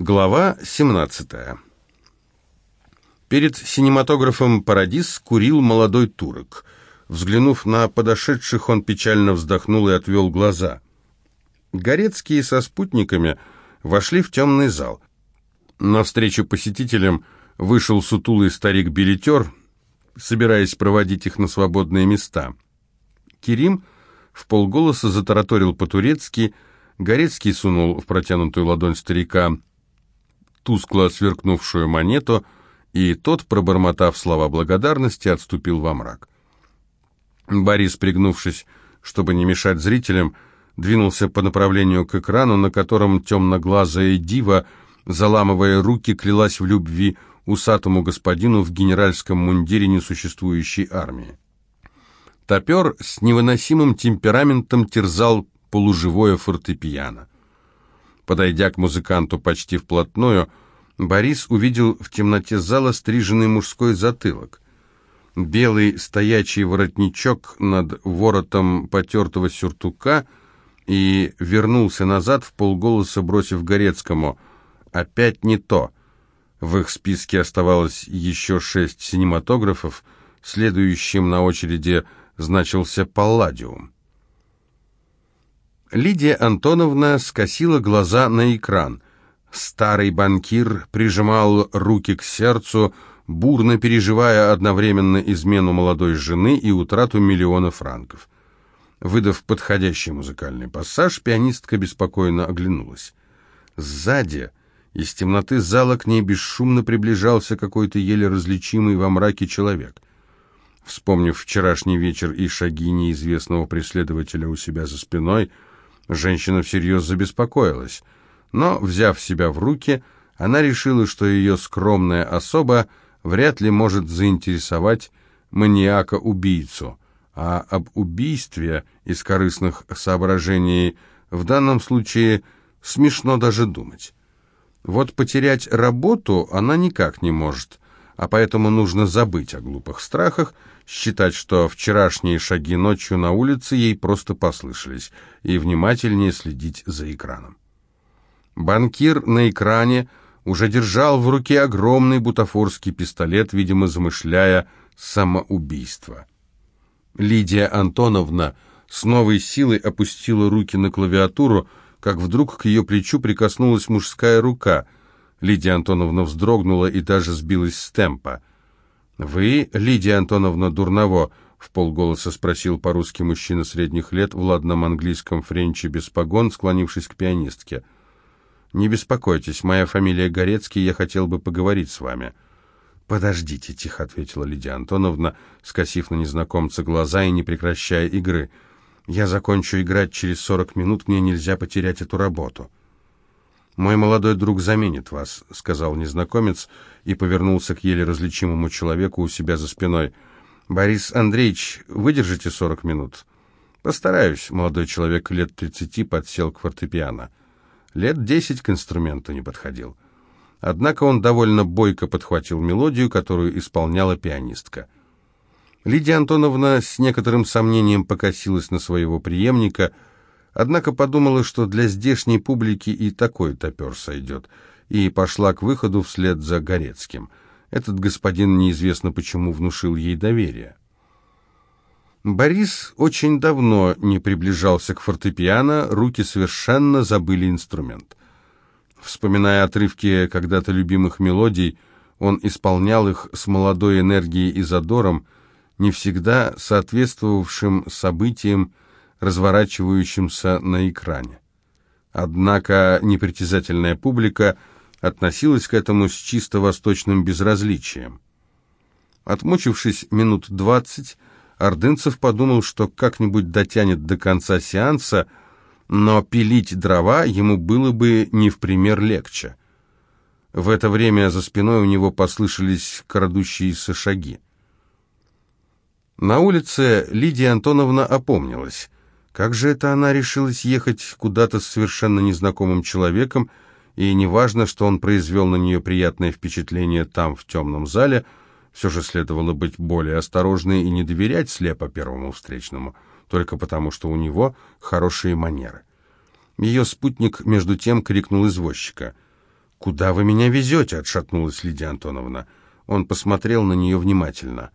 Глава 17. Перед синематографом «Парадис» курил молодой турок. Взглянув на подошедших, он печально вздохнул и отвел глаза. Горецкие со спутниками вошли в темный зал. Навстречу посетителям вышел сутулый старик-билетер, собираясь проводить их на свободные места. Керим в полголоса затараторил по-турецки, Горецкий сунул в протянутую ладонь старика тускло сверкнувшую монету, и тот, пробормотав слова благодарности, отступил во мрак. Борис, пригнувшись, чтобы не мешать зрителям, двинулся по направлению к экрану, на котором темноглазая дива, заламывая руки, клялась в любви усатому господину в генеральском мундире несуществующей армии. Топер с невыносимым темпераментом терзал полуживое фортепиано. Подойдя к музыканту почти вплотную, Борис увидел в темноте зала стриженный мужской затылок. Белый стоячий воротничок над воротом потертого сюртука и вернулся назад в полголоса, бросив Горецкому «Опять не то». В их списке оставалось еще шесть синематографов, следующим на очереди значился «Палладиум». Лидия Антоновна скосила глаза на экран. Старый банкир прижимал руки к сердцу, бурно переживая одновременно измену молодой жены и утрату миллиона франков. Выдав подходящий музыкальный пассаж, пианистка беспокойно оглянулась. Сзади, из темноты зала к ней бесшумно приближался какой-то еле различимый во мраке человек. Вспомнив вчерашний вечер и шаги неизвестного преследователя у себя за спиной, Женщина всерьез забеспокоилась, но, взяв себя в руки, она решила, что ее скромная особа вряд ли может заинтересовать маньяка-убийцу, а об убийстве из корыстных соображений в данном случае смешно даже думать. Вот потерять работу она никак не может, а поэтому нужно забыть о глупых страхах считать, что вчерашние шаги ночью на улице ей просто послышались, и внимательнее следить за экраном. Банкир на экране уже держал в руке огромный бутафорский пистолет, видимо, замышляя самоубийство. Лидия Антоновна с новой силой опустила руки на клавиатуру, как вдруг к ее плечу прикоснулась мужская рука. Лидия Антоновна вздрогнула и даже сбилась с темпа. «Вы, Лидия Антоновна Дурново?» — в полголоса спросил по-русски мужчина средних лет в ладном английском френче без погон, склонившись к пианистке. «Не беспокойтесь, моя фамилия Горецкий, я хотел бы поговорить с вами». «Подождите», — тихо ответила Лидия Антоновна, скосив на незнакомца глаза и не прекращая игры. «Я закончу играть через сорок минут, мне нельзя потерять эту работу». «Мой молодой друг заменит вас», — сказал незнакомец и повернулся к еле различимому человеку у себя за спиной. «Борис Андреевич, выдержите сорок минут?» «Постараюсь», — молодой человек лет тридцати подсел к фортепиано. Лет десять к инструменту не подходил. Однако он довольно бойко подхватил мелодию, которую исполняла пианистка. Лидия Антоновна с некоторым сомнением покосилась на своего преемника — Однако подумала, что для здешней публики и такой топер сойдет, и пошла к выходу вслед за Горецким. Этот господин неизвестно почему внушил ей доверие. Борис очень давно не приближался к фортепиано, руки совершенно забыли инструмент. Вспоминая отрывки когда-то любимых мелодий, он исполнял их с молодой энергией и задором, не всегда соответствовавшим событиям, разворачивающимся на экране. Однако непритязательная публика относилась к этому с чисто восточным безразличием. Отмучившись минут двадцать, Ордынцев подумал, что как-нибудь дотянет до конца сеанса, но пилить дрова ему было бы не в пример легче. В это время за спиной у него послышались крадущиеся шаги. На улице Лидия Антоновна опомнилась. Как же это она решилась ехать куда-то с совершенно незнакомым человеком, и неважно, что он произвел на нее приятное впечатление там, в темном зале, все же следовало быть более осторожной и не доверять слепо первому встречному, только потому, что у него хорошие манеры. Ее спутник, между тем, крикнул извозчика. «Куда вы меня везете?» — отшатнулась Лидия Антоновна. Он посмотрел на нее внимательно.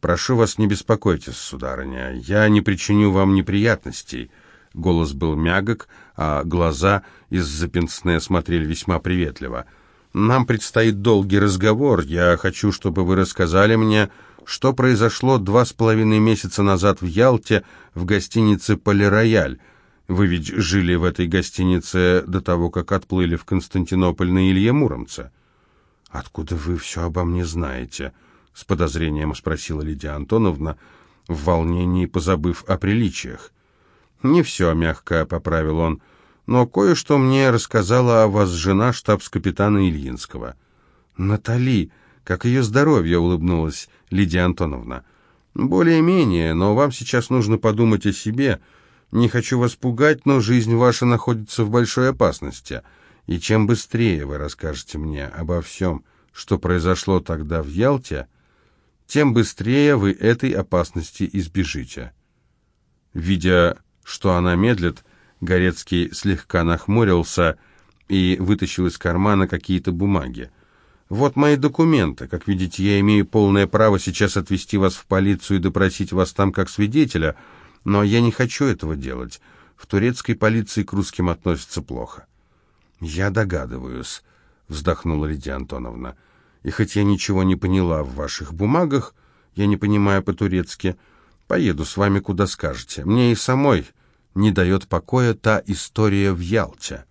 «Прошу вас, не беспокойтесь, сударыня, я не причиню вам неприятностей». Голос был мягок, а глаза из-за пенсне смотрели весьма приветливо. «Нам предстоит долгий разговор. Я хочу, чтобы вы рассказали мне, что произошло два с половиной месяца назад в Ялте в гостинице «Полирояль». Вы ведь жили в этой гостинице до того, как отплыли в Константинополь на Илье Муромце». «Откуда вы все обо мне знаете?» — с подозрением спросила Лидия Антоновна, в волнении позабыв о приличиях. «Не все», — мягко поправил он, — «но кое-что мне рассказала о вас жена штабс-капитана Ильинского». «Натали, как ее здоровье?» — улыбнулась Лидия Антоновна. «Более-менее, но вам сейчас нужно подумать о себе. Не хочу вас пугать, но жизнь ваша находится в большой опасности. И чем быстрее вы расскажете мне обо всем, что произошло тогда в Ялте, тем быстрее вы этой опасности избежите». Видя что она медлит, Горецкий слегка нахмурился и вытащил из кармана какие-то бумаги. «Вот мои документы. Как видите, я имею полное право сейчас отвезти вас в полицию и допросить вас там как свидетеля, но я не хочу этого делать. В турецкой полиции к русским относятся плохо». «Я догадываюсь», — вздохнула Лидия Антоновна. «И хоть я ничего не поняла в ваших бумагах, я не понимаю по-турецки, — Поеду с вами, куда скажете. Мне и самой не дает покоя та история в Ялте».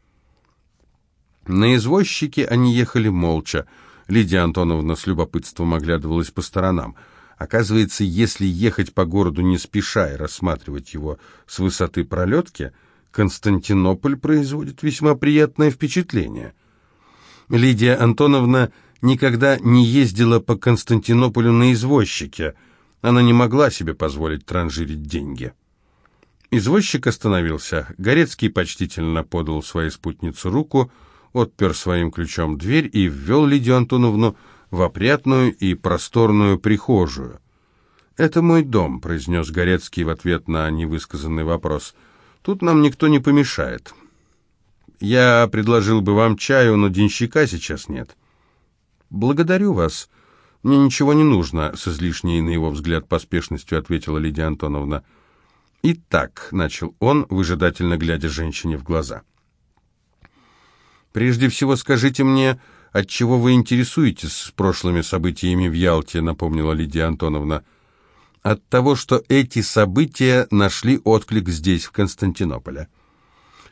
На извозчике они ехали молча. Лидия Антоновна с любопытством оглядывалась по сторонам. Оказывается, если ехать по городу не спеша и рассматривать его с высоты пролетки, Константинополь производит весьма приятное впечатление. Лидия Антоновна никогда не ездила по Константинополю на извозчике – она не могла себе позволить транжирить деньги. Извозчик остановился. Горецкий почтительно подал своей спутнице руку, отпер своим ключом дверь и ввел Лидию Антоновну в опрятную и просторную прихожую. «Это мой дом», — произнес Горецкий в ответ на невысказанный вопрос. «Тут нам никто не помешает. Я предложил бы вам чаю, но денщика сейчас нет». «Благодарю вас», «Мне ничего не нужно», — с излишней, на его взгляд, поспешностью ответила Лидия Антоновна. «Итак», — начал он, выжидательно глядя женщине в глаза. «Прежде всего скажите мне, от чего вы интересуетесь с прошлыми событиями в Ялте», — напомнила Лидия Антоновна. «От того, что эти события нашли отклик здесь, в Константинополе.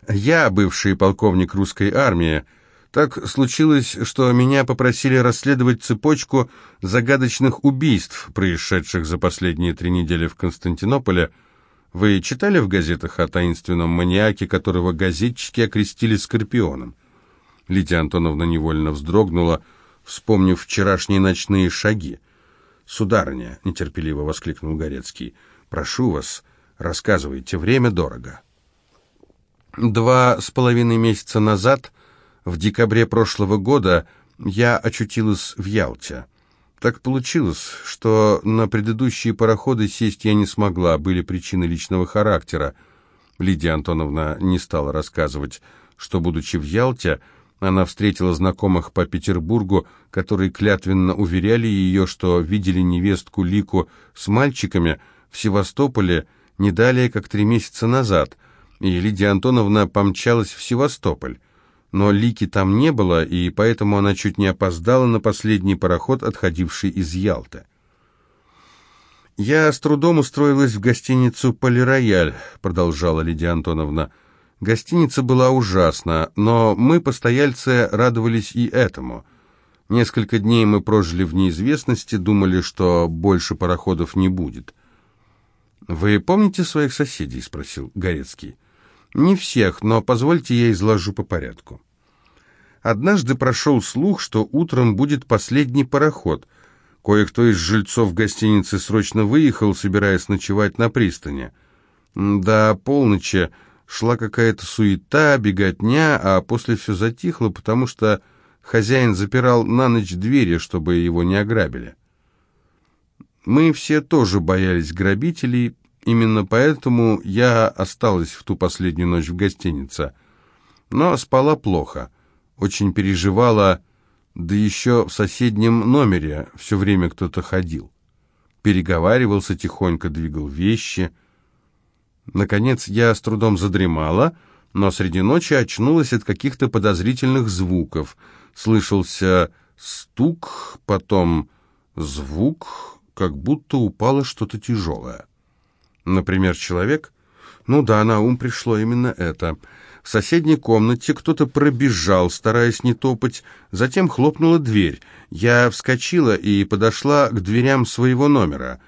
Я, бывший полковник русской армии, — так случилось, что меня попросили расследовать цепочку загадочных убийств, происшедших за последние три недели в Константинополе. Вы читали в газетах о таинственном маньяке, которого газетчики окрестили Скорпионом? Лидия Антоновна невольно вздрогнула, вспомнив вчерашние ночные шаги. «Сударыня», — нетерпеливо воскликнул Горецкий, — «прошу вас, рассказывайте, время дорого». Два с половиной месяца назад в декабре прошлого года я очутилась в Ялте. Так получилось, что на предыдущие пароходы сесть я не смогла, были причины личного характера. Лидия Антоновна не стала рассказывать, что, будучи в Ялте, она встретила знакомых по Петербургу, которые клятвенно уверяли ее, что видели невестку Лику с мальчиками в Севастополе не далее, как три месяца назад, и Лидия Антоновна помчалась в Севастополь но Лики там не было, и поэтому она чуть не опоздала на последний пароход, отходивший из Ялты. «Я с трудом устроилась в гостиницу «Полирояль», — продолжала Лидия Антоновна. Гостиница была ужасна, но мы, постояльцы, радовались и этому. Несколько дней мы прожили в неизвестности, думали, что больше пароходов не будет. «Вы помните своих соседей?» — спросил Горецкий. Не всех, но позвольте я изложу по порядку. Однажды прошел слух, что утром будет последний пароход. Кое-кто из жильцов гостиницы срочно выехал, собираясь ночевать на пристани. До полночи шла какая-то суета, беготня, а после все затихло, потому что хозяин запирал на ночь двери, чтобы его не ограбили. Мы все тоже боялись грабителей, Именно поэтому я осталась в ту последнюю ночь в гостинице. Но спала плохо. очень переживала, да еще в соседнем номере все время кто-то ходил. Переговаривался тихонько, двигал вещи. Наконец я с трудом задремала, но среди ночи очнулась от каких-то подозрительных звуков. Слышался стук, потом звук, как будто упало что-то тяжелое. Например, человек? Ну да, на ум пришло именно это. В соседней комнате кто-то пробежал, стараясь не топать, затем хлопнула дверь. Я вскочила и подошла к дверям своего номера.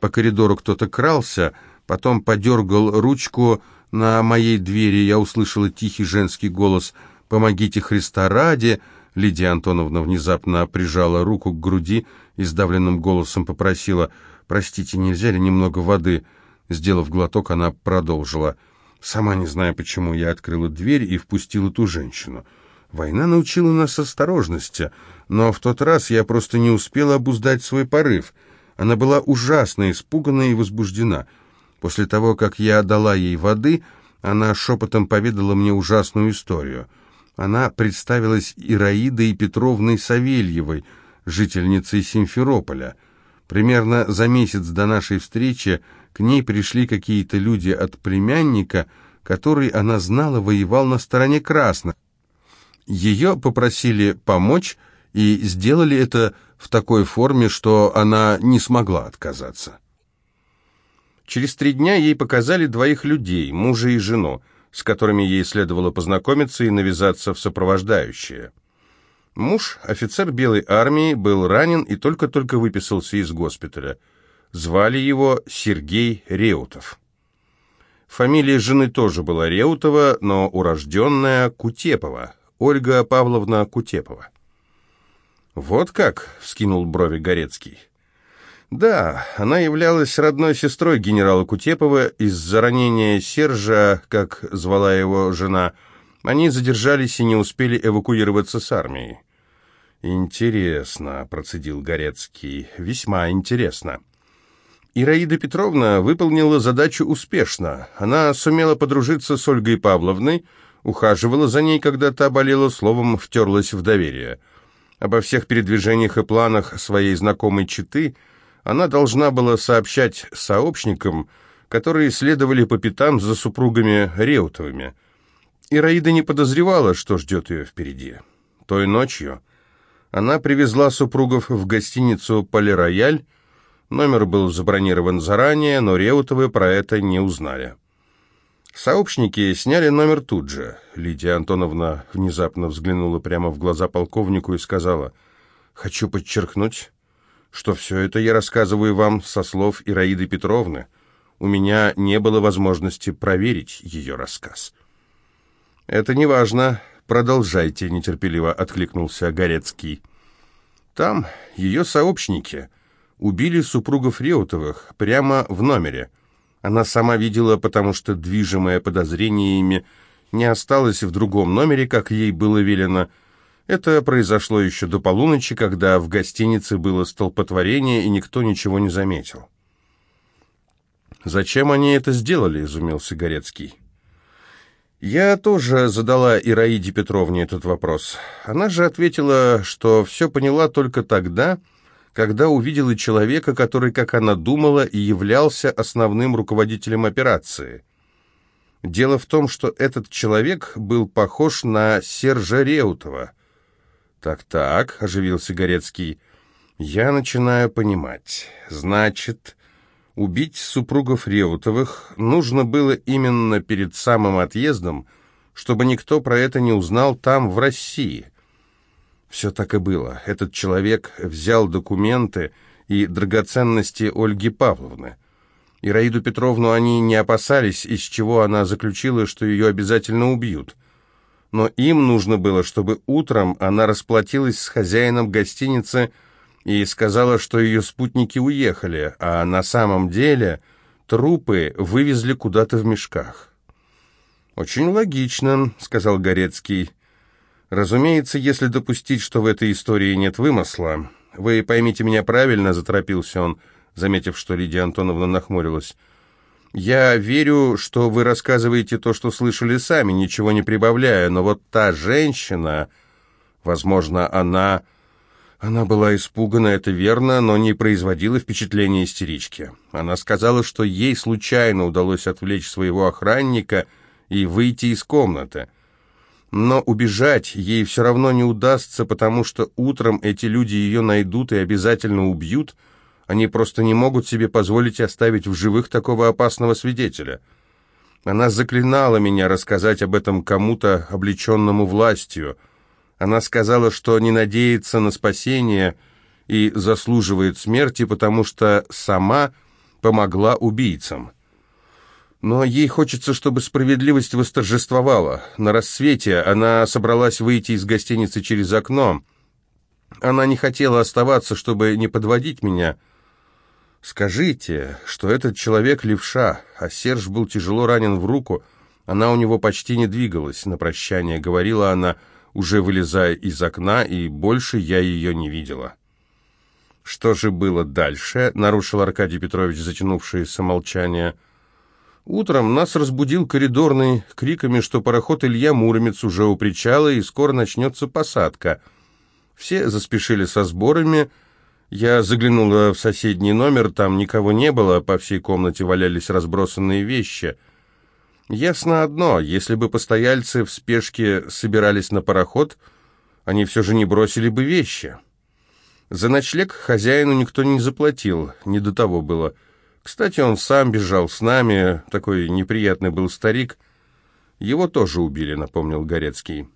По коридору кто-то крался, потом подергал ручку на моей двери. Я услышала тихий женский голос «Помогите Христа ради!» Лидия Антоновна внезапно прижала руку к груди и сдавленным голосом попросила «Простите, нельзя ли немного воды?» Сделав глоток, она продолжила «Сама не знаю, почему я открыла дверь и впустила ту женщину. Война научила нас осторожности, но в тот раз я просто не успела обуздать свой порыв. Она была ужасно испугана и возбуждена. После того, как я дала ей воды, она шепотом поведала мне ужасную историю — она представилась Ираидой Петровной Савельевой, жительницей Симферополя. Примерно за месяц до нашей встречи к ней пришли какие-то люди от племянника, который, она знала, воевал на стороне красных. Ее попросили помочь и сделали это в такой форме, что она не смогла отказаться. Через три дня ей показали двоих людей, мужа и жену с которыми ей следовало познакомиться и навязаться в сопровождающие. Муж, офицер Белой армии, был ранен и только-только выписался из госпиталя. Звали его Сергей Реутов. Фамилия жены тоже была Реутова, но урожденная Кутепова, Ольга Павловна Кутепова. «Вот как?» — вскинул брови Горецкий. Да, она являлась родной сестрой генерала Кутепова. Из-за ранения Сержа, как звала его жена, они задержались и не успели эвакуироваться с армией. «Интересно», — процедил Горецкий, — «весьма интересно». Ираида Петровна выполнила задачу успешно. Она сумела подружиться с Ольгой Павловной, ухаживала за ней, когда та болела, словом, втерлась в доверие. Обо всех передвижениях и планах своей знакомой Читы — она должна была сообщать сообщникам, которые следовали по пятам за супругами Реутовыми. Ираида не подозревала, что ждет ее впереди. Той ночью она привезла супругов в гостиницу «Полирояль». Номер был забронирован заранее, но Реутовы про это не узнали. Сообщники сняли номер тут же. Лидия Антоновна внезапно взглянула прямо в глаза полковнику и сказала, «Хочу подчеркнуть, что все это я рассказываю вам со слов Ираиды Петровны. У меня не было возможности проверить ее рассказ. «Это не важно. Продолжайте», — нетерпеливо откликнулся Горецкий. «Там ее сообщники убили супругов Реутовых прямо в номере. Она сама видела, потому что, движимая подозрениями, не осталась в другом номере, как ей было велено, — это произошло еще до полуночи, когда в гостинице было столпотворение, и никто ничего не заметил. «Зачем они это сделали?» — изумился Горецкий. Я тоже задала Ираиде Петровне этот вопрос. Она же ответила, что все поняла только тогда, когда увидела человека, который, как она думала, и являлся основным руководителем операции. Дело в том, что этот человек был похож на Сержа Реутова — «Так-так», — оживился Горецкий, — «я начинаю понимать. Значит, убить супругов Реутовых нужно было именно перед самым отъездом, чтобы никто про это не узнал там, в России». Все так и было. Этот человек взял документы и драгоценности Ольги Павловны. Ираиду Петровну они не опасались, из чего она заключила, что ее обязательно убьют но им нужно было, чтобы утром она расплатилась с хозяином гостиницы и сказала, что ее спутники уехали, а на самом деле трупы вывезли куда-то в мешках. «Очень логично», — сказал Горецкий. «Разумеется, если допустить, что в этой истории нет вымысла. Вы поймите меня правильно», — заторопился он, заметив, что Лидия Антоновна нахмурилась. Я верю, что вы рассказываете то, что слышали сами, ничего не прибавляя, но вот та женщина... Возможно, она... Она была испугана, это верно, но не производила впечатления истерички. Она сказала, что ей случайно удалось отвлечь своего охранника и выйти из комнаты. Но убежать ей все равно не удастся, потому что утром эти люди ее найдут и обязательно убьют. Они просто не могут себе позволить оставить в живых такого опасного свидетеля. Она заклинала меня рассказать об этом кому-то, облеченному властью — она сказала, что не надеется на спасение и заслуживает смерти, потому что сама помогла убийцам. Но ей хочется, чтобы справедливость восторжествовала. На рассвете она собралась выйти из гостиницы через окно. Она не хотела оставаться, чтобы не подводить меня. Скажите, что этот человек левша, а Серж был тяжело ранен в руку. Она у него почти не двигалась. На прощание говорила она — уже вылезая из окна, и больше я ее не видела. «Что же было дальше?» — нарушил Аркадий Петрович затянувшееся молчание. «Утром нас разбудил коридорный криками, что пароход Илья Муромец уже у причала, и скоро начнется посадка. Все заспешили со сборами. Я заглянула в соседний номер, там никого не было, по всей комнате валялись разбросанные вещи». Ясно одно, если бы постояльцы в спешке собирались на пароход, они все же не бросили бы вещи. За ночлег хозяину никто не заплатил, не до того было. Кстати, он сам бежал с нами, такой неприятный был старик. Его тоже убили, напомнил Горецкий.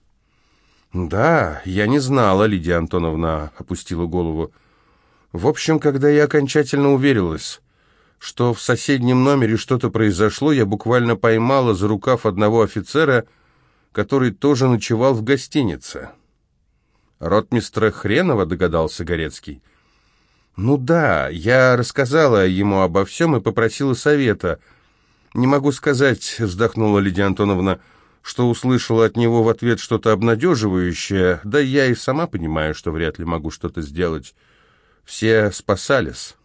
«Да, я не знала», — Лидия Антоновна опустила голову. «В общем, когда я окончательно уверилась, что в соседнем номере что-то произошло, я буквально поймала за рукав одного офицера, который тоже ночевал в гостинице. «Ротмистра Хренова», — догадался Горецкий. «Ну да, я рассказала ему обо всем и попросила совета. Не могу сказать», — вздохнула Лидия Антоновна, что услышала от него в ответ что-то обнадеживающее, да я и сама понимаю, что вряд ли могу что-то сделать. Все спасались».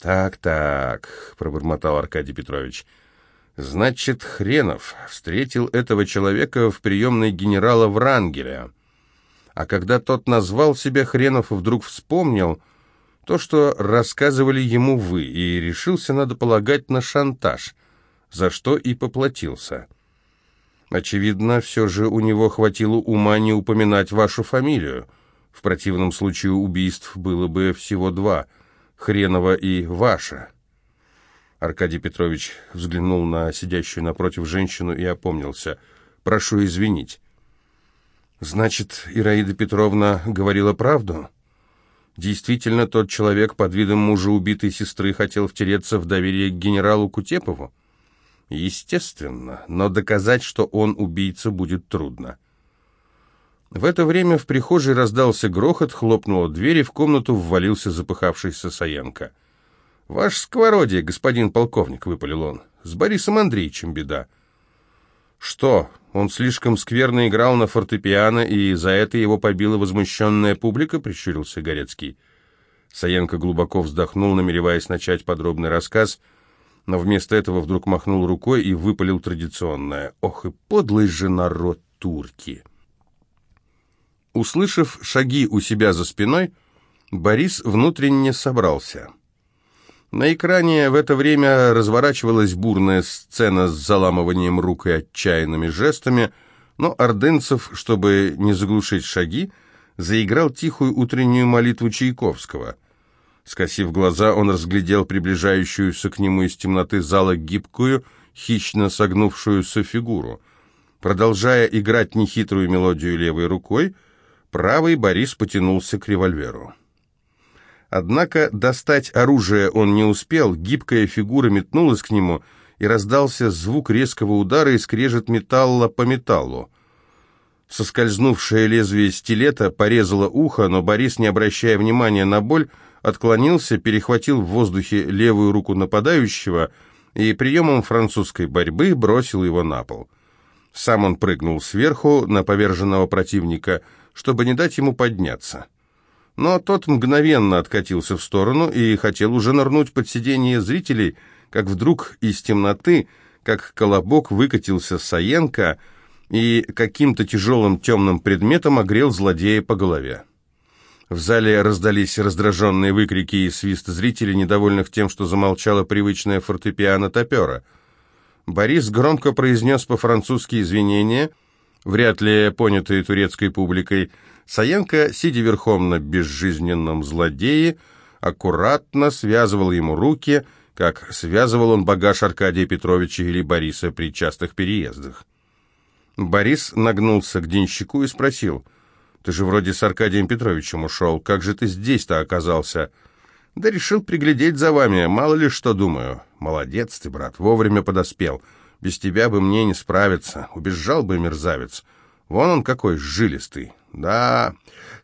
«Так-так», — пробормотал Аркадий Петрович. «Значит, Хренов встретил этого человека в приемной генерала Врангеля. А когда тот назвал себя Хренов, вдруг вспомнил то, что рассказывали ему вы, и решился, надо полагать, на шантаж, за что и поплатился. Очевидно, все же у него хватило ума не упоминать вашу фамилию. В противном случае убийств было бы всего два — Хренова и ваша». Аркадий Петрович взглянул на сидящую напротив женщину и опомнился. «Прошу извинить». «Значит, Ираида Петровна говорила правду?» Действительно, тот человек под видом мужа убитой сестры хотел втереться в доверие к генералу Кутепову? Естественно, но доказать, что он убийца, будет трудно. В это время в прихожей раздался грохот, хлопнула дверь, и в комнату ввалился запыхавшийся Саенко. «Ваш сковородие, господин полковник», — выпалил он. «С Борисом Андреевичем беда». «Что, он слишком скверно играл на фортепиано, и за это его побила возмущенная публика?» — прищурился Горецкий. Саенко глубоко вздохнул, намереваясь начать подробный рассказ, но вместо этого вдруг махнул рукой и выпалил традиционное. «Ох и подлый же народ турки!» Услышав шаги у себя за спиной, Борис внутренне собрался. На экране в это время разворачивалась бурная сцена с заламыванием рук и отчаянными жестами, но Ордынцев, чтобы не заглушить шаги, заиграл тихую утреннюю молитву Чайковского. Скосив глаза, он разглядел приближающуюся к нему из темноты зала гибкую, хищно согнувшуюся фигуру. Продолжая играть нехитрую мелодию левой рукой, Правый Борис потянулся к револьверу. Однако достать оружие он не успел, гибкая фигура метнулась к нему, и раздался звук резкого удара и скрежет металла по металлу. Соскользнувшее лезвие стилета порезало ухо, но Борис, не обращая внимания на боль, отклонился, перехватил в воздухе левую руку нападающего и приемом французской борьбы бросил его на пол. Сам он прыгнул сверху на поверженного противника – чтобы не дать ему подняться. Но тот мгновенно откатился в сторону и хотел уже нырнуть под сиденье зрителей, как вдруг из темноты, как колобок, выкатился Саенко и каким-то тяжелым темным предметом огрел злодея по голове. В зале раздались раздраженные выкрики и свист зрителей, недовольных тем, что замолчала привычная фортепиано топера. Борис громко произнес по-французски извинения, вряд ли понятые турецкой публикой. Саенко, сидя верхом на безжизненном злодее, аккуратно связывал ему руки, как связывал он багаж Аркадия Петровича или Бориса при частых переездах. Борис нагнулся к денщику и спросил, «Ты же вроде с Аркадием Петровичем ушел, как же ты здесь-то оказался?» «Да решил приглядеть за вами, мало ли что думаю». «Молодец ты, брат, вовремя подоспел. Без тебя бы мне не справиться, убежал бы мерзавец. Вон он какой жилистый». «Да,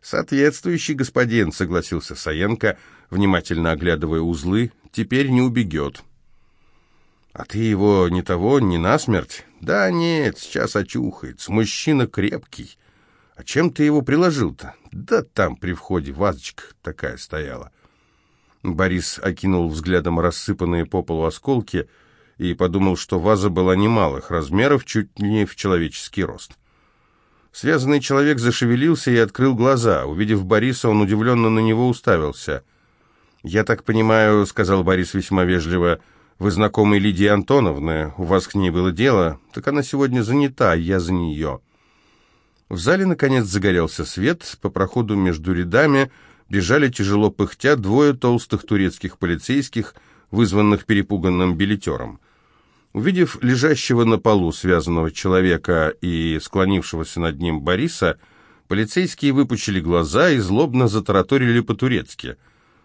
соответствующий господин», — согласился Саенко, внимательно оглядывая узлы, — «теперь не убегет». «А ты его ни того, ни насмерть?» «Да нет, сейчас очухается. Мужчина крепкий. А чем ты его приложил-то?» «Да там при входе вазочка такая стояла». Борис окинул взглядом рассыпанные по полу осколки и подумал, что ваза была немалых размеров, чуть не в человеческий рост. Связанный человек зашевелился и открыл глаза. Увидев Бориса, он удивленно на него уставился. «Я так понимаю», — сказал Борис весьма вежливо, — вы знакомы Лидии Антоновны, у вас к ней было дело, так она сегодня занята, я за нее». В зале, наконец, загорелся свет, по проходу между рядами бежали тяжело пыхтя двое толстых турецких полицейских, вызванных перепуганным билетером. Увидев лежащего на полу связанного человека и склонившегося над ним Бориса, полицейские выпучили глаза и злобно затараторили по-турецки.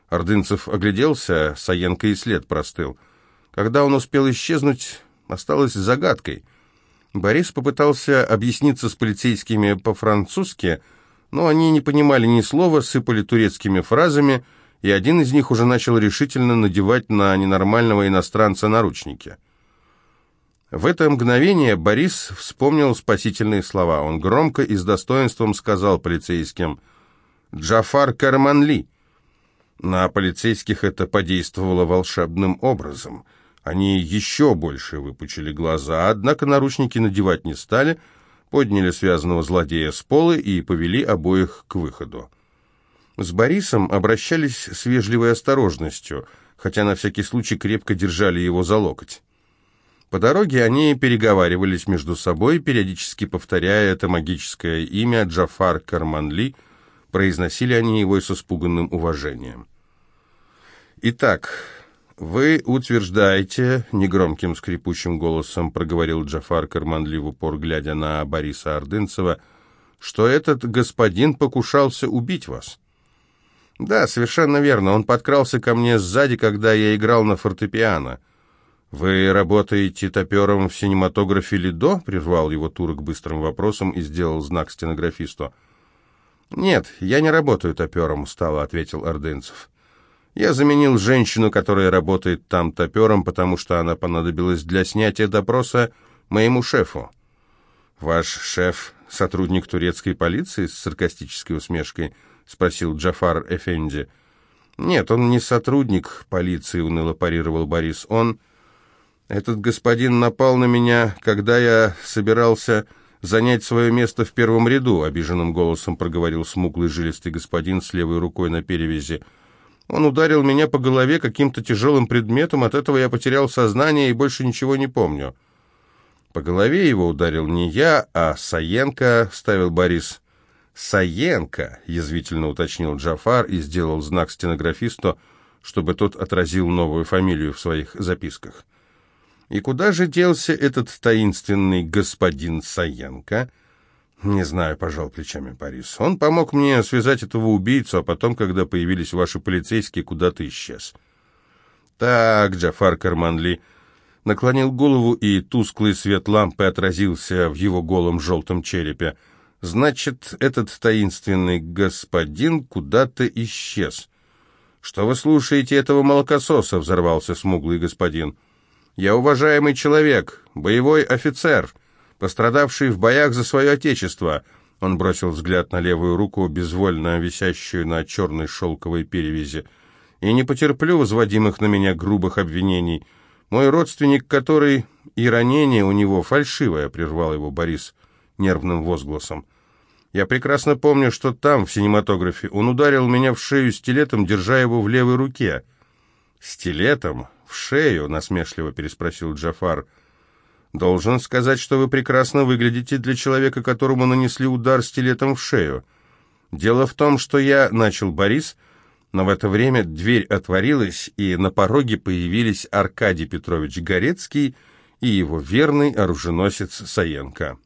Ордынцев огляделся, Саенко и след простыл — когда он успел исчезнуть, осталось загадкой. Борис попытался объясниться с полицейскими по-французски, но они не понимали ни слова, сыпали турецкими фразами, и один из них уже начал решительно надевать на ненормального иностранца наручники. В это мгновение Борис вспомнил спасительные слова. Он громко и с достоинством сказал полицейским «Джафар Карманли». На полицейских это подействовало волшебным образом – они еще больше выпучили глаза, однако наручники надевать не стали, подняли связанного злодея с пола и повели обоих к выходу. С Борисом обращались с вежливой осторожностью, хотя на всякий случай крепко держали его за локоть. По дороге они переговаривались между собой, периодически повторяя это магическое имя Джафар Карманли, произносили они его с испуганным уважением. Итак, «Вы утверждаете», — негромким скрипучим голосом проговорил Джафар Карманли в упор, глядя на Бориса Ордынцева, «что этот господин покушался убить вас?» «Да, совершенно верно. Он подкрался ко мне сзади, когда я играл на фортепиано». «Вы работаете топером в синематографе Лидо?» — прервал его турок быстрым вопросом и сделал знак стенографисту. «Нет, я не работаю топером», — устало ответил Ордынцев. Я заменил женщину, которая работает там топером, потому что она понадобилась для снятия допроса моему шефу. «Ваш шеф — сотрудник турецкой полиции?» — с саркастической усмешкой спросил Джафар Эфенди. «Нет, он не сотрудник полиции», — уныло парировал Борис. «Он...» «Этот господин напал на меня, когда я собирался занять свое место в первом ряду», — обиженным голосом проговорил смуглый жилистый господин с левой рукой на перевязи. Он ударил меня по голове каким-то тяжелым предметом, от этого я потерял сознание и больше ничего не помню. По голове его ударил не я, а Саенко, ставил Борис. Саенко, язвительно уточнил Джафар и сделал знак стенографисту, чтобы тот отразил новую фамилию в своих записках. И куда же делся этот таинственный господин Саенко? «Не знаю», — пожал плечами Борис. «Он помог мне связать этого убийцу, а потом, когда появились ваши полицейские, куда-то исчез». «Так, Джафар Карманли...» Наклонил голову, и тусклый свет лампы отразился в его голом желтом черепе. «Значит, этот таинственный господин куда-то исчез». «Что вы слушаете этого молокососа?» — взорвался смуглый господин. «Я уважаемый человек, боевой офицер» пострадавший в боях за свое отечество». Он бросил взгляд на левую руку, безвольно висящую на черной шелковой перевязи. «И не потерплю возводимых на меня грубых обвинений. Мой родственник, который и ранение у него фальшивое», — прервал его Борис. нервным возгласом. «Я прекрасно помню, что там, в синематографе, он ударил меня в шею стилетом, держа его в левой руке». «Стилетом? В шею?» — насмешливо переспросил Джафар. «Должен сказать, что вы прекрасно выглядите для человека, которому нанесли удар стилетом в шею. Дело в том, что я...» — начал Борис — но в это время дверь отворилась, и на пороге появились Аркадий Петрович Горецкий и его верный оруженосец Саенко.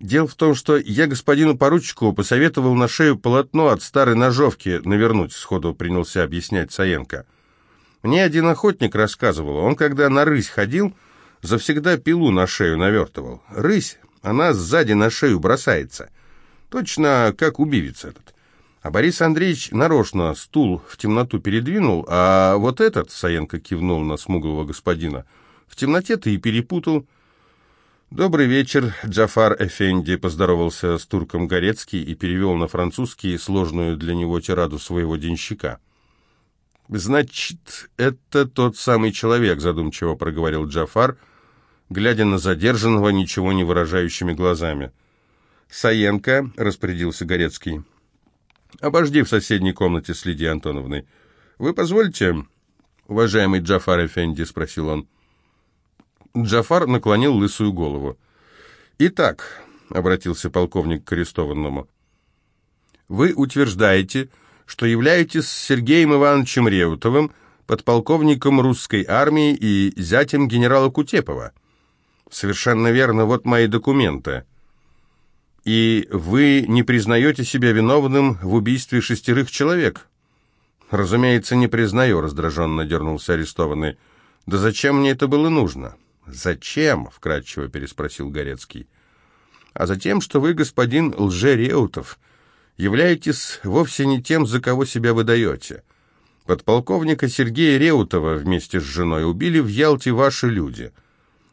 Дело в том, что я господину поручику посоветовал на шею полотно от старой ножовки навернуть, сходу принялся объяснять Саенко. Мне один охотник рассказывал, он когда на рысь ходил, завсегда пилу на шею навертывал. Рысь, она сзади на шею бросается, точно как убивец этот. А Борис Андреевич нарочно стул в темноту передвинул, а вот этот, Саенко кивнул на смуглого господина, в темноте ты и перепутал. «Добрый вечер, Джафар Эфенди», — поздоровался с турком Горецкий и перевел на французский сложную для него тираду своего денщика. «Значит, это тот самый человек», — задумчиво проговорил Джафар, глядя на задержанного ничего не выражающими глазами. «Саенко», — распорядился Горецкий, — «Обожди в соседней комнате с Лидией Антоновной. Вы позволите, уважаемый Джафар Эфенди?» — спросил он. Джафар наклонил лысую голову. «Итак», — обратился полковник к арестованному, — «вы утверждаете, что являетесь Сергеем Ивановичем Реутовым, подполковником русской армии и зятем генерала Кутепова?» «Совершенно верно, вот мои документы». «И вы не признаете себя виновным в убийстве шестерых человек?» «Разумеется, не признаю», — раздраженно дернулся арестованный. «Да зачем мне это было нужно?» «Зачем?» — вкратчиво переспросил Горецкий. «А затем, что вы, господин Лжереутов, являетесь вовсе не тем, за кого себя выдаете. Подполковника Сергея Реутова вместе с женой убили в Ялте ваши люди.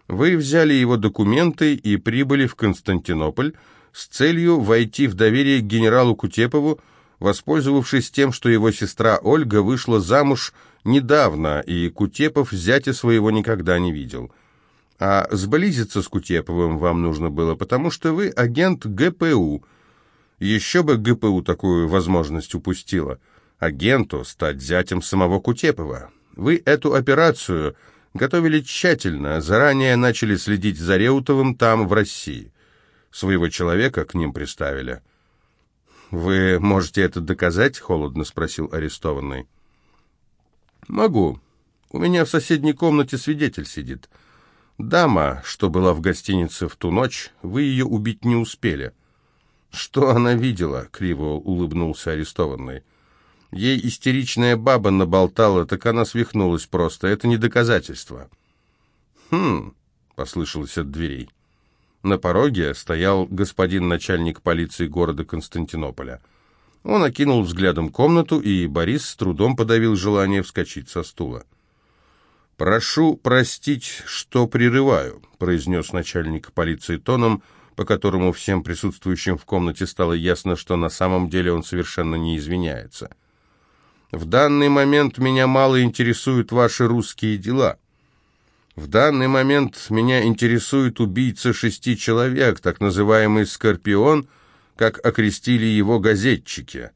Вы взяли его документы и прибыли в Константинополь, с целью войти в доверие к генералу Кутепову, воспользовавшись тем, что его сестра Ольга вышла замуж недавно, и Кутепов зятя своего никогда не видел. А сблизиться с Кутеповым вам нужно было, потому что вы агент ГПУ. Еще бы ГПУ такую возможность упустила. Агенту стать зятем самого Кутепова. Вы эту операцию готовили тщательно, заранее начали следить за Реутовым там, в России. Своего человека к ним приставили. «Вы можете это доказать?» — холодно спросил арестованный. «Могу. У меня в соседней комнате свидетель сидит. Дама, что была в гостинице в ту ночь, вы ее убить не успели». «Что она видела?» — криво улыбнулся арестованный. «Ей истеричная баба наболтала, так она свихнулась просто. Это не доказательство». «Хм», — послышалось от дверей. На пороге стоял господин начальник полиции города Константинополя. Он окинул взглядом комнату, и Борис с трудом подавил желание вскочить со стула. «Прошу простить, что прерываю», — произнес начальник полиции тоном, по которому всем присутствующим в комнате стало ясно, что на самом деле он совершенно не извиняется. «В данный момент меня мало интересуют ваши русские дела. В данный момент меня интересует убийца шести человек, так называемый «Скорпион», как окрестили его газетчики.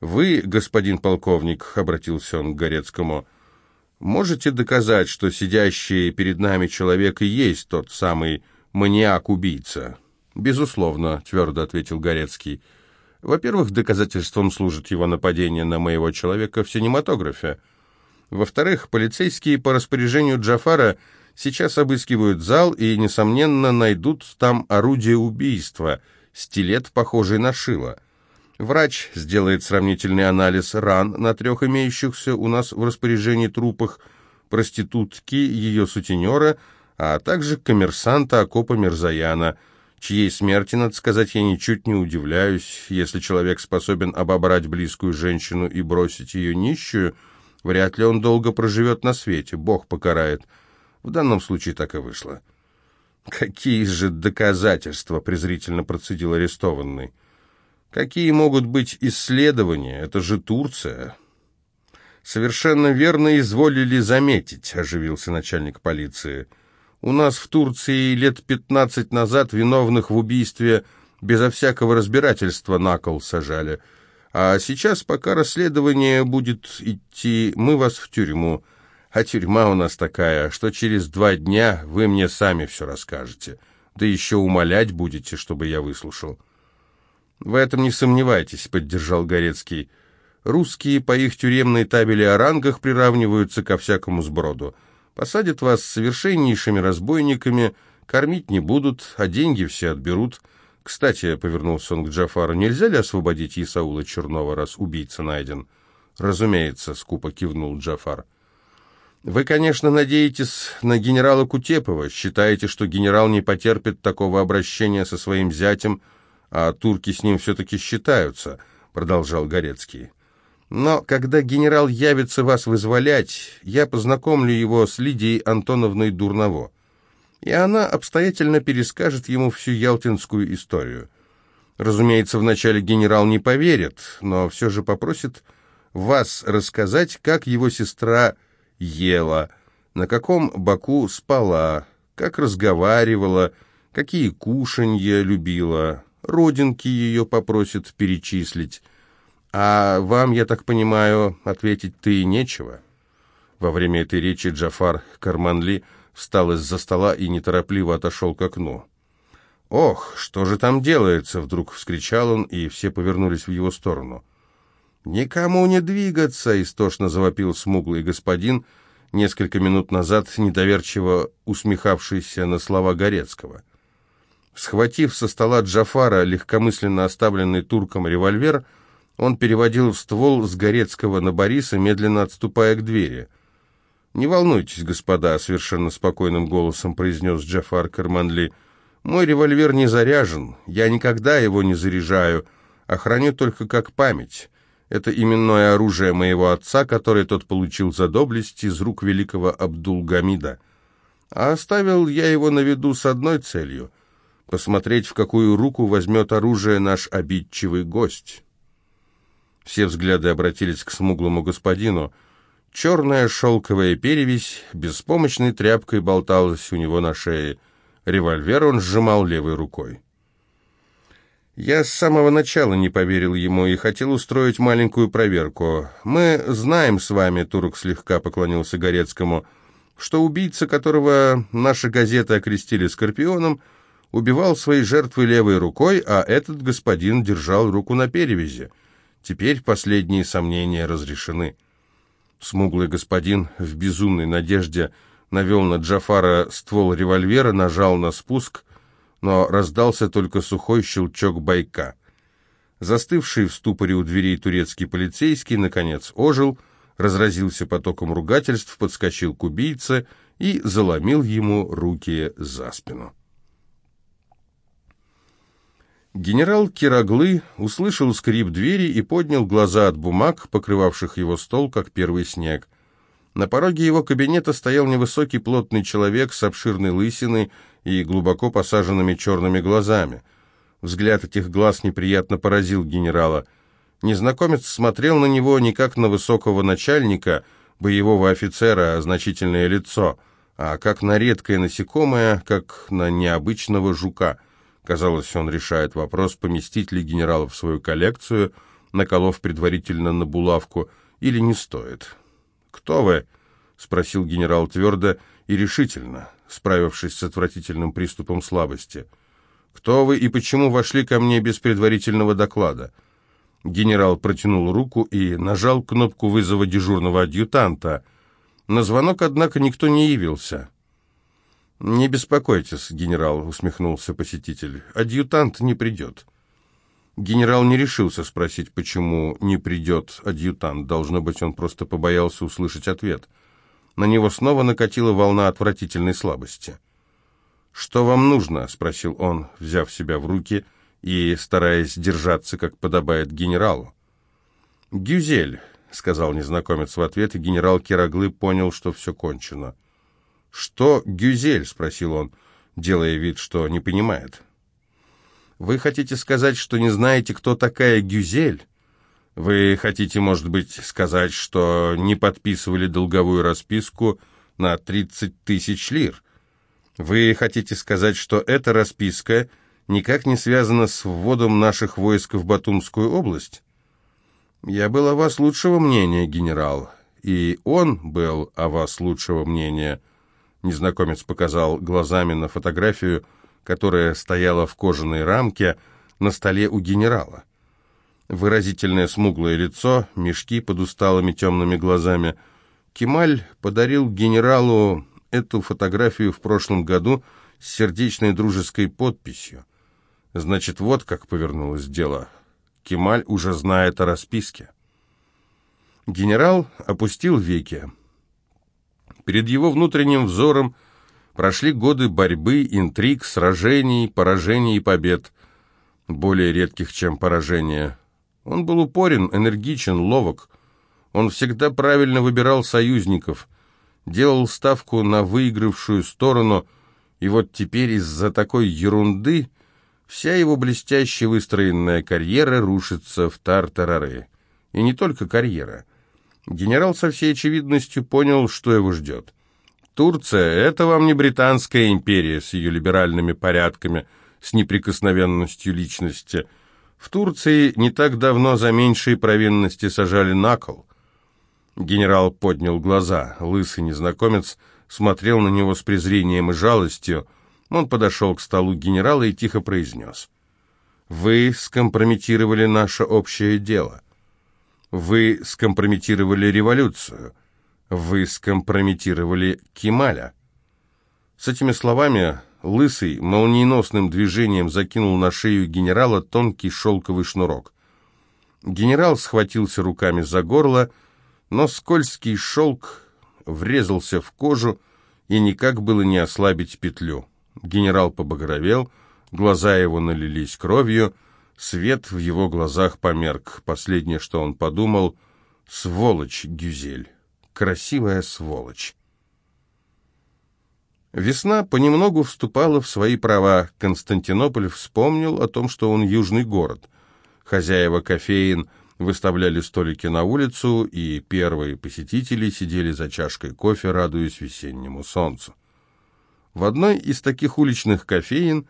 Вы, господин полковник, — обратился он к Горецкому, — можете доказать, что сидящий перед нами человек и есть тот самый маньяк-убийца? Безусловно, — твердо ответил Горецкий. Во-первых, доказательством служит его нападение на моего человека в синематографе. Во-вторых, полицейские по распоряжению Джафара сейчас обыскивают зал и, несомненно, найдут там орудие убийства, стилет, похожий на шило. Врач сделает сравнительный анализ ран на трех имеющихся у нас в распоряжении трупах, проститутки, ее сутенера, а также коммерсанта Акопа Мирзаяна, чьей смерти, надо сказать, я ничуть не удивляюсь. Если человек способен обобрать близкую женщину и бросить ее нищую – Вряд ли он долго проживет на свете, Бог покарает. В данном случае так и вышло. «Какие же доказательства?» — презрительно процедил арестованный. «Какие могут быть исследования? Это же Турция». «Совершенно верно изволили заметить», — оживился начальник полиции. У нас в Турции лет пятнадцать назад виновных в убийстве безо всякого разбирательства на кол сажали. А сейчас, пока расследование будет идти, мы вас в тюрьму. А тюрьма у нас такая, что через два дня вы мне сами все расскажете. Да еще умолять будете, чтобы я выслушал. «В этом не сомневайтесь», — поддержал Горецкий. «Русские по их тюремной табели о рангах приравниваются ко всякому сброду. Посадят вас совершеннейшими разбойниками, кормить не будут, а деньги все отберут. Кстати, — повернулся он к Джафару, — нельзя ли освободить Исаула Чернова, раз убийца найден?» «Разумеется», — скупо кивнул Джафар. «Вы, конечно, надеетесь на генерала Кутепова, считаете, что генерал не потерпит такого обращения со своим зятем, — а турки с ним все-таки считаются», — продолжал Горецкий. «Но когда генерал явится вас вызволять, я познакомлю его с Лидией Антоновной Дурново, и она обстоятельно перескажет ему всю ялтинскую историю. Разумеется, вначале генерал не поверит, но все же попросит вас рассказать, как его сестра ела, на каком боку спала, как разговаривала, какие кушанья любила, родинки ее попросят перечислить. А вам, я так понимаю, ответить-то и нечего». Во время этой речи Джафар Карманли встал из-за стола и неторопливо отошел к окну. «Ох, что же там делается?» — вдруг вскричал он, и все повернулись в его сторону. «Никому не двигаться!» — истошно завопил смуглый господин, несколько минут назад недоверчиво усмехавшийся на слова Горецкого. Схватив со стола Джафара легкомысленно оставленный турком револьвер, он переводил ствол с Горецкого на Бориса, медленно отступая к двери. «Не волнуйтесь, господа», — совершенно спокойным голосом произнес Джафар Карманли. «Мой револьвер не заряжен, я никогда его не заряжаю, а храню только как память. Это именное оружие моего отца, которое тот получил за доблесть из рук великого Абдулгамида. А оставил я его на виду с одной целью — посмотреть, в какую руку возьмет оружие наш обидчивый гость. Все взгляды обратились к смуглому господину. Черная шелковая перевесь беспомощной тряпкой болталась у него на шее. Револьвер он сжимал левой рукой. Я с самого начала не поверил ему и хотел устроить маленькую проверку. Мы знаем с вами, Турок слегка поклонился Горецкому, что убийца, которого наши газеты окрестили Скорпионом, — убивал свои жертвы левой рукой, а этот господин держал руку на перевязи. Теперь последние сомнения разрешены. Смуглый господин в безумной надежде навел на Джафара ствол револьвера, нажал на спуск, но раздался только сухой щелчок байка. Застывший в ступоре у дверей турецкий полицейский, наконец, ожил, разразился потоком ругательств, подскочил к убийце и заломил ему руки за спину. Генерал Кираглы услышал скрип двери и поднял глаза от бумаг, покрывавших его стол, как первый снег. На пороге его кабинета стоял невысокий плотный человек с обширной лысиной и глубоко посаженными черными глазами. Взгляд этих глаз неприятно поразил генерала. Незнакомец смотрел на него не как на высокого начальника, боевого офицера, значительное лицо, а как на редкое насекомое, как на необычного жука — Казалось, он решает вопрос, поместить ли генерала в свою коллекцию, наколов предварительно на булавку, или не стоит. «Кто вы?» — спросил генерал твердо и решительно, справившись с отвратительным приступом слабости. «Кто вы и почему вошли ко мне без предварительного доклада?» Генерал протянул руку и нажал кнопку вызова дежурного адъютанта. На звонок, однако, никто не явился. «Не беспокойтесь, генерал», — усмехнулся посетитель. «Адъютант не придет». Генерал не решился спросить, почему не придет адъютант. Должно быть, он просто побоялся услышать ответ. На него снова накатила волна отвратительной слабости. «Что вам нужно?» — спросил он, взяв себя в руки и стараясь держаться, как подобает генералу. «Гюзель», — сказал незнакомец в ответ, и генерал Кираглы понял, что все кончено. «Что Гюзель?» — спросил он, делая вид, что не понимает. «Вы хотите сказать, что не знаете, кто такая Гюзель? Вы хотите, может быть, сказать, что не подписывали долговую расписку на 30 тысяч лир?» Вы хотите сказать, что эта расписка никак не связана с вводом наших войск в Батумскую область? Я был о вас лучшего мнения, генерал, и он был о вас лучшего мнения. Незнакомец показал глазами на фотографию, которая стояла в кожаной рамке на столе у генерала. Выразительное смуглое лицо, мешки под усталыми темными глазами. Кемаль подарил генералу эту фотографию в прошлом году с сердечной дружеской подписью. Значит, вот как повернулось дело. Кемаль уже знает о расписке. Генерал опустил веки. Перед его внутренним взором прошли годы борьбы, интриг, сражений, поражений и побед, более редких, чем поражения. Он был упорен, энергичен, ловок. Он всегда правильно выбирал союзников, делал ставку на выигравшую сторону, и вот теперь из-за такой ерунды вся его блестяще выстроенная карьера рушится в тартарары. И не только карьера. Генерал со всей очевидностью понял, что его ждет. Турция — это вам не британская империя с ее либеральными порядками, с неприкосновенностью личности — в Турции не так давно за меньшие провинности сажали на кол. Генерал поднял глаза. Лысый незнакомец смотрел на него с презрением и жалостью. Он подошел к столу генерала и тихо произнес. «Вы скомпрометировали наше общее дело. Вы скомпрометировали революцию. Вы скомпрометировали Кемаля». С этими словами Лысый молниеносным движением закинул на шею генерала тонкий шелковый шнурок. Генерал схватился руками за горло, но скользкий шелк врезался в кожу, и никак было не ослабить петлю. Генерал побагровел, глаза его налились кровью, свет в его глазах померк. Последнее, что он подумал, «Сволочь, Гюзель! Красивая сволочь!» Весна понемногу вступала в свои права. Константинополь вспомнил о том, что он южный город. Хозяева кофеин выставляли столики на улицу, и первые посетители сидели за чашкой кофе, радуясь весеннему солнцу. В одной из таких уличных кофеин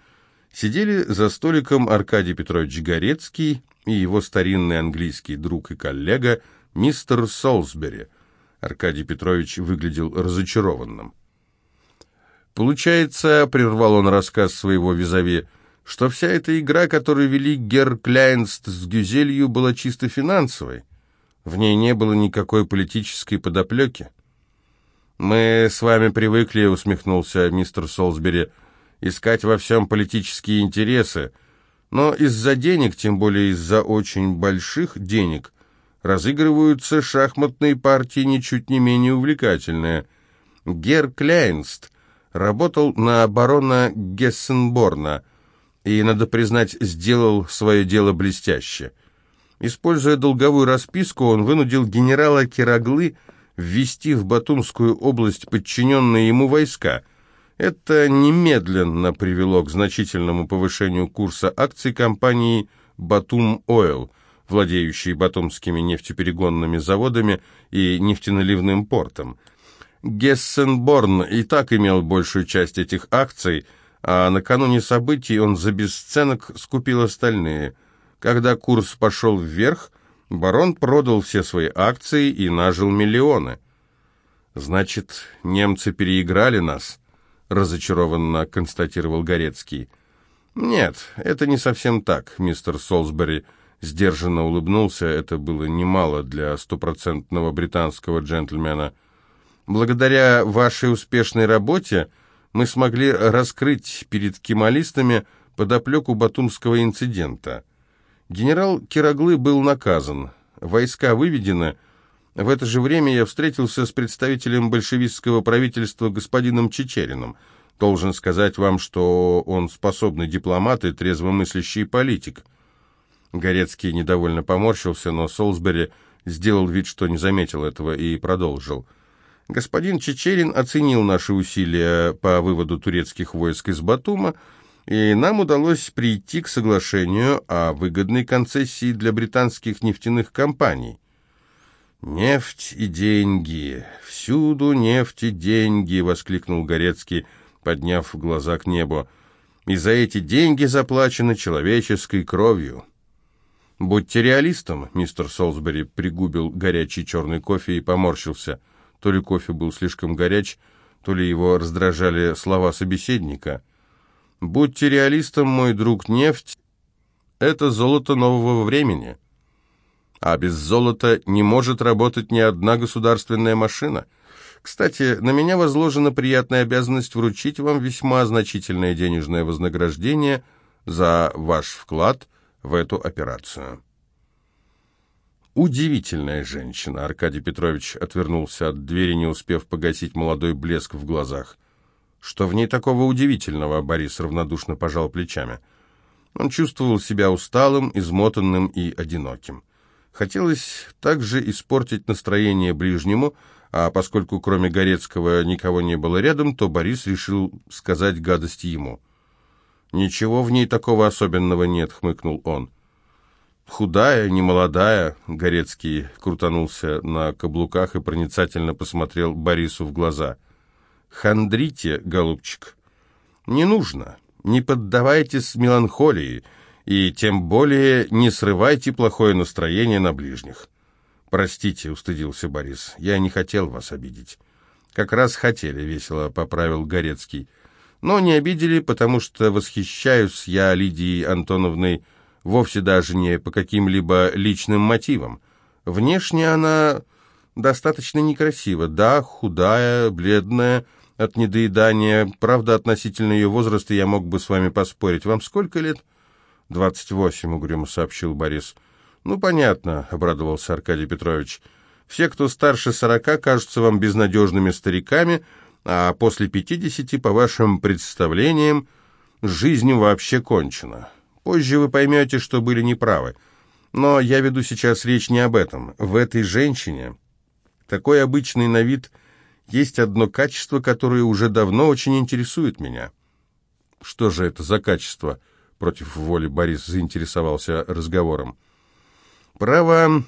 сидели за столиком Аркадий Петрович Горецкий и его старинный английский друг и коллега мистер Солсбери. Аркадий Петрович выглядел разочарованным. Получается, прервал он рассказ своего визави, что вся эта игра, которую вели Герр Кляйнст с Гюзелью, была чисто финансовой. В ней не было никакой политической подоплеки. «Мы с вами привыкли», — усмехнулся мистер Солсбери, — «искать во всем политические интересы, но из-за денег, тем более из-за очень больших денег, разыгрываются шахматные партии ничуть не менее увлекательные. Герр Кляйнст — работал на барона Гессенборна и, надо признать, сделал свое дело блестяще. Используя долговую расписку, он вынудил генерала Кираглы ввести в Батумскую область подчиненные ему войска. Это немедленно привело к значительному повышению курса акций компании «Батум Ойл», владеющей батумскими нефтеперегонными заводами и нефтеналивным портом – Гессенборн и так имел большую часть этих акций, а накануне событий он за бесценок скупил остальные. Когда курс пошел вверх, барон продал все свои акции и нажил миллионы. «Значит, немцы переиграли нас?» — разочарованно констатировал Горецкий. «Нет, это не совсем так, мистер Солсбери», — сдержанно улыбнулся. Это было немало для стопроцентного британского джентльмена — Благодаря вашей успешной работе мы смогли раскрыть перед кемалистами подоплеку Батумского инцидента. Генерал Кираглы был наказан, войска выведены. В это же время я встретился с представителем большевистского правительства господином Чечериным. Должен сказать вам, что он способный дипломат и трезвомыслящий политик. Горецкий недовольно поморщился, но Солсбери сделал вид, что не заметил этого, и продолжил. Господин Чечерин оценил наши усилия по выводу турецких войск из Батума, и нам удалось прийти к соглашению о выгодной концессии для британских нефтяных компаний. «Нефть и деньги! Всюду нефть и деньги!» — воскликнул Горецкий, подняв глаза к небу. «И за эти деньги заплачено человеческой кровью». «Будьте реалистом», — мистер Солсбери пригубил горячий черный кофе и поморщился. То ли кофе был слишком горяч, то ли его раздражали слова собеседника. «Будьте реалистом, мой друг, нефть — это золото нового времени. А без золота не может работать ни одна государственная машина. Кстати, на меня возложена приятная обязанность вручить вам весьма значительное денежное вознаграждение за ваш вклад — в эту операцию. Удивительная женщина. Аркадий Петрович отвернулся от двери, не успев погасить молодой блеск в глазах. Что в ней такого удивительного? Борис равнодушно пожал плечами. Он чувствовал себя усталым, измотанным и одиноким. Хотелось также испортить настроение ближнему, а поскольку кроме Горецкого никого не было рядом, то Борис решил сказать гадости ему. «Ничего в ней такого особенного нет», — хмыкнул он. «Худая, немолодая», — Горецкий крутанулся на каблуках и проницательно посмотрел Борису в глаза. «Хандрите, голубчик. Не нужно. Не поддавайтесь меланхолии, и тем более не срывайте плохое настроение на ближних». «Простите», — устыдился Борис, — «я не хотел вас обидеть». «Как раз хотели», — весело поправил Горецкий но не обидели, потому что восхищаюсь я Лидией Антоновной вовсе даже не по каким-либо личным мотивам. Внешне она достаточно некрасива, да, худая, бледная, от недоедания. Правда, относительно ее возраста я мог бы с вами поспорить. Вам сколько лет? «Двадцать восемь», — угрюмо сообщил Борис. «Ну, понятно», — обрадовался Аркадий Петрович. «Все, кто старше сорока, кажутся вам безнадежными стариками», — а после пятидесяти, по вашим представлениям, жизнь вообще кончена. Позже вы поймете, что были неправы. Но я веду сейчас речь не об этом. В этой женщине, такой обычный на вид, есть одно качество, которое уже давно очень интересует меня. Что же это за качество? Против воли Борис заинтересовался разговором. Право,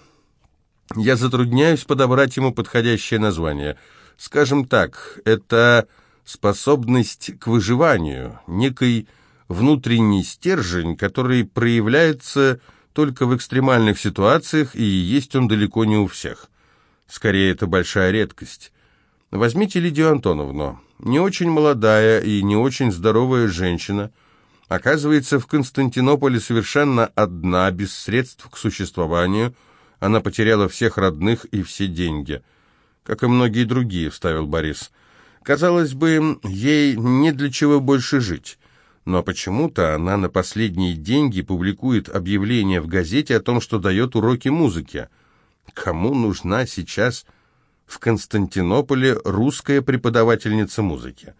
я затрудняюсь подобрать ему подходящее название – Скажем так, это способность к выживанию, некий внутренний стержень, который проявляется только в экстремальных ситуациях, и есть он далеко не у всех. Скорее, это большая редкость. Возьмите Лидию Антоновну. Не очень молодая и не очень здоровая женщина. Оказывается, в Константинополе совершенно одна, без средств к существованию. Она потеряла всех родных и все деньги – как и многие другие», — вставил Борис. «Казалось бы, ей не для чего больше жить». Но почему-то она на последние деньги публикует объявление в газете о том, что дает уроки музыки. Кому нужна сейчас в Константинополе русская преподавательница музыки?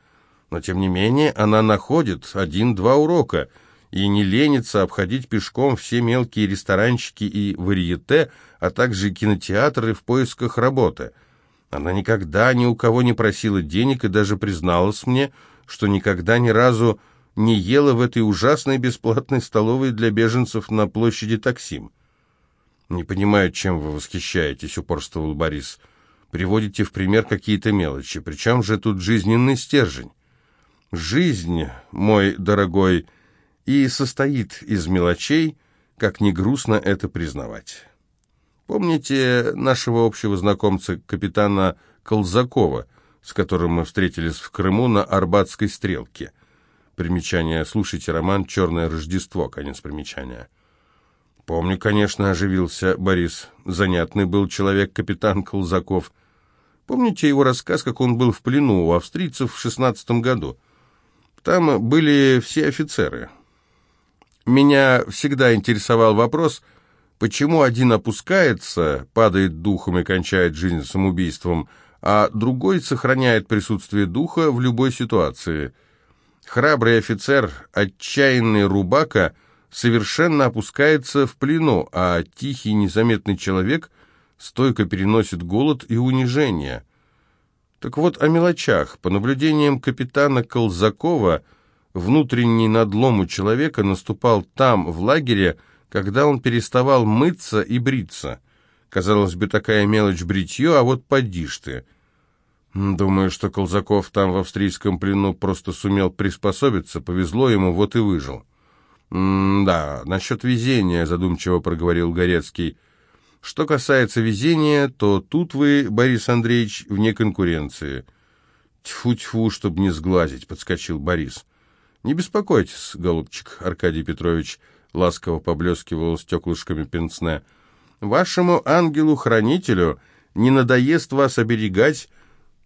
Но, тем не менее, она находит один-два урока и не ленится обходить пешком все мелкие ресторанчики и варьете, а также кинотеатры в поисках работы – она никогда ни у кого не просила денег и даже призналась мне, что никогда ни разу не ела в этой ужасной бесплатной столовой для беженцев на площади Таксим. «Не понимаю, чем вы восхищаетесь», — упорствовал Борис. «Приводите в пример какие-то мелочи. Причем же тут жизненный стержень?» «Жизнь, мой дорогой, и состоит из мелочей, как не грустно это признавать». Помните нашего общего знакомца, капитана Колзакова, с которым мы встретились в Крыму на Арбатской стрелке? Примечание. Слушайте роман «Черное Рождество». Конец примечания. Помню, конечно, оживился Борис. Занятный был человек капитан Колзаков. Помните его рассказ, как он был в плену у австрийцев в шестнадцатом году? Там были все офицеры. Меня всегда интересовал вопрос – Почему один опускается, падает духом и кончает жизнь самоубийством, а другой сохраняет присутствие духа в любой ситуации? Храбрый офицер, отчаянный рубака, совершенно опускается в плену, а тихий незаметный человек стойко переносит голод и унижение. Так вот о мелочах. По наблюдениям капитана Колзакова, внутренний надлом у человека наступал там, в лагере, когда он переставал мыться и бриться. Казалось бы, такая мелочь бритье, а вот поди ж ты. Думаю, что Колзаков там в австрийском плену просто сумел приспособиться, повезло ему, вот и выжил. «Да, насчет везения», — задумчиво проговорил Горецкий. «Что касается везения, то тут вы, Борис Андреевич, вне конкуренции». «Тьфу-тьфу, чтобы не сглазить», — подскочил Борис. «Не беспокойтесь, голубчик Аркадий Петрович», — ласково поблескивал стеклышками пенсне. «Вашему ангелу-хранителю не надоест вас оберегать,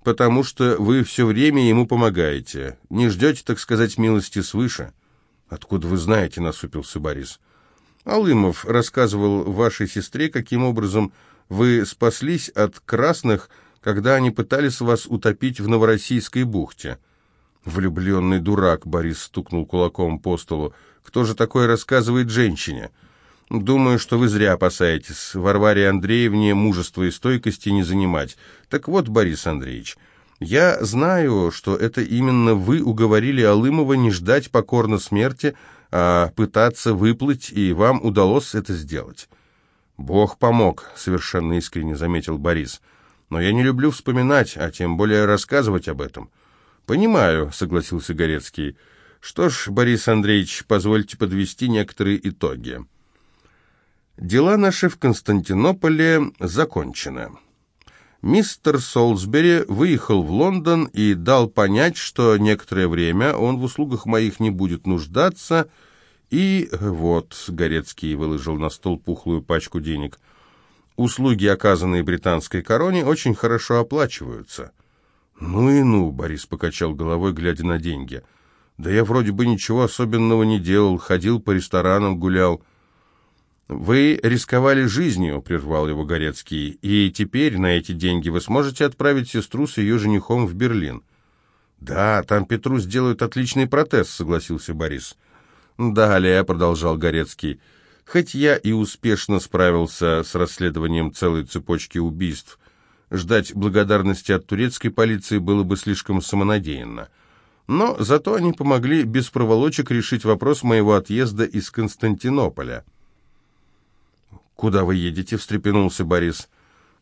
потому что вы все время ему помогаете. Не ждете, так сказать, милости свыше». «Откуда вы знаете?» — насупился Борис. «Алымов рассказывал вашей сестре, каким образом вы спаслись от красных, когда они пытались вас утопить в Новороссийской бухте». «Влюбленный дурак», — Борис стукнул кулаком по столу. «Кто же такое рассказывает женщине?» «Думаю, что вы зря опасаетесь. Варваре Андреевне мужества и стойкости не занимать. Так вот, Борис Андреевич, я знаю, что это именно вы уговорили Алымова не ждать покорно смерти, а пытаться выплыть, и вам удалось это сделать». «Бог помог», — совершенно искренне заметил Борис. «Но я не люблю вспоминать, а тем более рассказывать об этом». «Понимаю», — согласился Горецкий. «Что ж, Борис Андреевич, позвольте подвести некоторые итоги». Дела наши в Константинополе закончены. Мистер Солсбери выехал в Лондон и дал понять, что некоторое время он в услугах моих не будет нуждаться, и вот, Горецкий выложил на стол пухлую пачку денег, услуги, оказанные британской короне, очень хорошо оплачиваются. «Ну и ну», — Борис покачал головой, глядя на деньги. «Да я вроде бы ничего особенного не делал, ходил по ресторанам, гулял». «Вы рисковали жизнью», — прервал его Горецкий, «и теперь на эти деньги вы сможете отправить сестру с ее женихом в Берлин». «Да, там Петру сделают отличный протез», — согласился Борис. «Далее», — продолжал Горецкий, «хоть я и успешно справился с расследованием целой цепочки убийств, ждать благодарности от турецкой полиции было бы слишком самонадеянно. Но зато они помогли без проволочек решить вопрос моего отъезда из Константинополя». «Куда вы едете?» — встрепенулся Борис.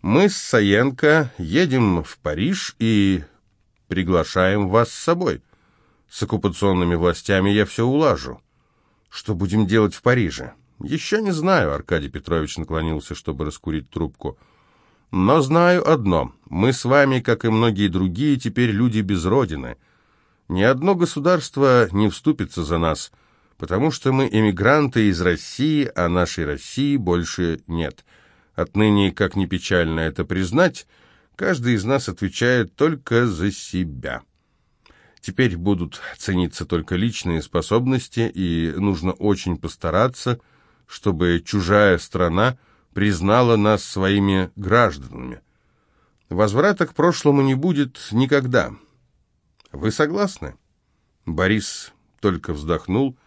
«Мы с Саенко едем в Париж и приглашаем вас с собой. С оккупационными властями я все улажу. Что будем делать в Париже?» «Еще не знаю», — Аркадий Петрович наклонился, чтобы раскурить трубку. «Но знаю одно. Мы с вами, как и многие другие, теперь люди без родины. Ни одно государство не вступится за нас» потому что мы эмигранты из России, а нашей России больше нет. Отныне, как ни печально это признать, каждый из нас отвечает только за себя. Теперь будут цениться только личные способности, и нужно очень постараться, чтобы чужая страна признала нас своими гражданами. Возврата к прошлому не будет никогда. Вы согласны? Борис только вздохнул,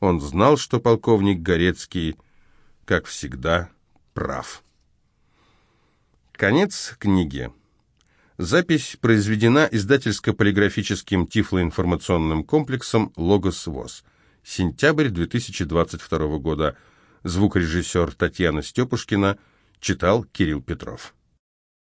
он знал, что полковник Горецкий, как всегда, прав. Конец книги. Запись произведена издательско-полиграфическим тифлоинформационным комплексом «Логос ВОЗ». Сентябрь 2022 года. Звукорежиссер Татьяна Степушкина читал Кирилл Петров.